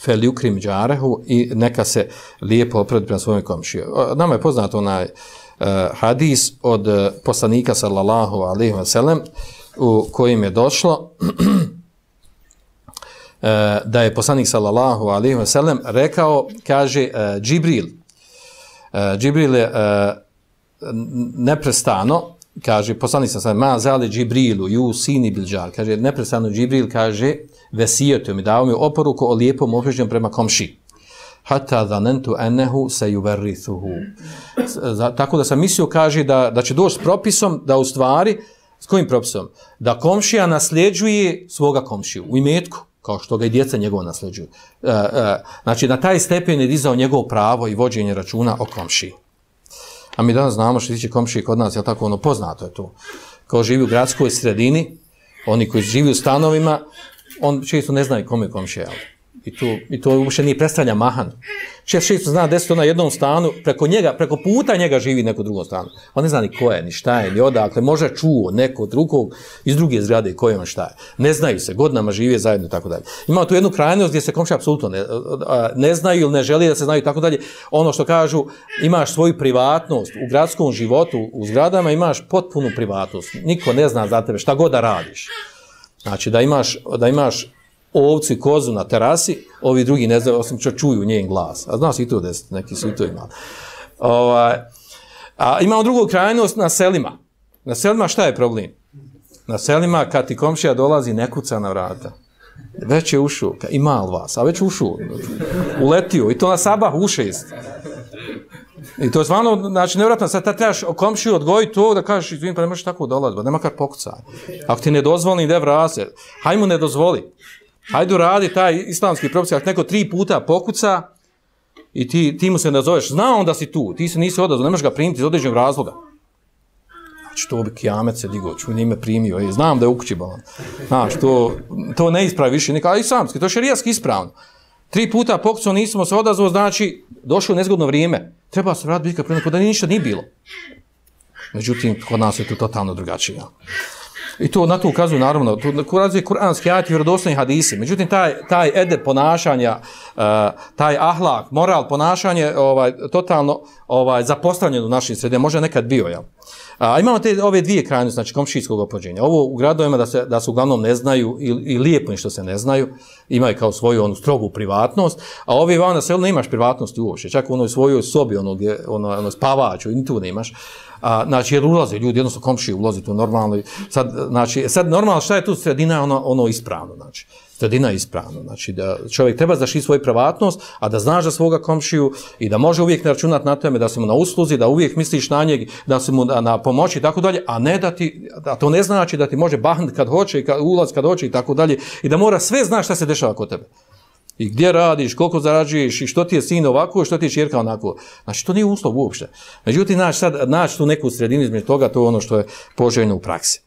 fel yukrim džarehu i neka se lijepo opredi prema svojom komšiju. Nama je poznat onaj uh, hadis od uh, poslanika sallallahu alaihi wa sallam u kojim je došlo uh, da je poslanik sallallahu alaihi wa sallam rekao, kaže uh, Džibril, uh, Džibril je uh, neprestano, kaže, poslanik sallallahu alaihi sada, ma zale Džibrilu, ju sini bilđar, kaže, neprestano Džibril kaže, vesijetom i dao mi oporuku o lijepom obližnjem prema komši. Hata zanentu enehu se juverrithuhu. E, tako da sam mislio, kaže, da, da će doći s propisom, da u stvari, s kojim propisom? Da komšija nasljeđuje svoga komšiju u imetku, kao što ga i djeca njegova nasljeđuju. E, e, znači, na taj stepen je dizao njegovo pravo i vođenje računa o komšiji. A mi danas znamo što tiče komšije kod nas, je tako ono poznato je to. Kao živi u gradskoj sredini, oni koji živi u stanovima, on često ne zna kome komšija je. I tu, i to uopšte nije predstavlja mahan. Čest često zna da se na jednom stanu, preko njega, preko puta njega živi neko drugo stanu. On ne zna ni ko je, ni šta je, ni odakle. Može čuo neko drugog iz druge zgrade ko je on šta je. Ne znaju se, godinama žive zajedno i tako dalje. Ima tu jednu krajnost gdje se komšija apsolutno ne, ne znaju ili ne želi da se znaju i tako dalje. Ono što kažu, imaš svoju privatnost u gradskom životu, u zgradama imaš potpunu privatnost. Niko ne zna za tebe šta god da radiš. Znači da imaš, da imaš ovcu i kozu na terasi, ovi drugi ne znaju, osim što čuju njen glas. A znaš i to desiti, neki su i to imali. Ovaj, a imamo drugu krajnost na selima. Na selima šta je problem? Na selima kad ti komšija dolazi nekuca na vrata. Već je ušao, ima li vas, a već ušao, uletio i to na sabah u šest. I to je stvarno, znači nevratno, sad ta trebaš komšiju odgojiti to da kažeš, izvim, pa ne možeš tako dolaziti, pa nema kar pokucaj. Ako ti ne dozvoli, ne vrase, hajmo ne dozvoli. Hajdu radi taj islamski propis, ako neko tri puta pokuca i ti, ti mu se ne zoveš, zna on da si tu, ti se nisi odazvao, ne možeš ga primiti iz određenog razloga. Znači, to bi kijamet se digo, čuj, njime primio, i znam da je u kući balan. Znaš, to, to ne ispravi više nikad, islamski, to je šarijaski ispravno. Tri puta pokucao, nismo se odazvao, znači, došlo nezgodno vrijeme. Treba se vratiti bitka kao prije, da ništa nije bilo. Međutim, kod nas je to totalno drugačije. I to na to ukazuju naravno, to ukazuje kuranski ajati i vjerodostojni hadisi. Međutim, taj, taj ede ponašanja, uh, taj ahlak, moral ponašanje, ovaj, totalno ovaj, zapostavljen u našim sredinama, možda nekad bio, jel? A imamo te ove dvije krajnosti, znači komšijskog opođenja. Ovo u gradovima da se, da se uglavnom ne znaju i, i lijepo ništo se ne znaju, imaju kao svoju onu strogu privatnost, a ovi van selu ne imaš privatnosti uopšte, čak u onoj svojoj sobi, ono, ono, ono spavaču, i tu ne imaš. A, znači, jer ulaze ljudi, jednostavno komšije ulaze tu normalno. Sad, znači, sad normalno šta je tu sredina, ono, ono ispravno, znači sredina je ispravno. Znači da čovjek treba zašiti svoju privatnost, a da znaš za svoga komšiju i da može uvijek ne računati na tome da se mu na usluzi, da uvijek misliš na njeg, da se mu na, na pomoći i tako dalje, a ne da ti, a to ne znači da ti može band kad hoće i kad, ulaz kad hoće i tako dalje i da mora sve znaš šta se dešava kod tebe. I gdje radiš, koliko zarađuješ i što ti je sin ovako, što ti je čirka onako. Znači, to nije uslov uopšte. Međutim, naš sad, naš tu neku sredinu između toga, to je ono što je poželjno u praksi.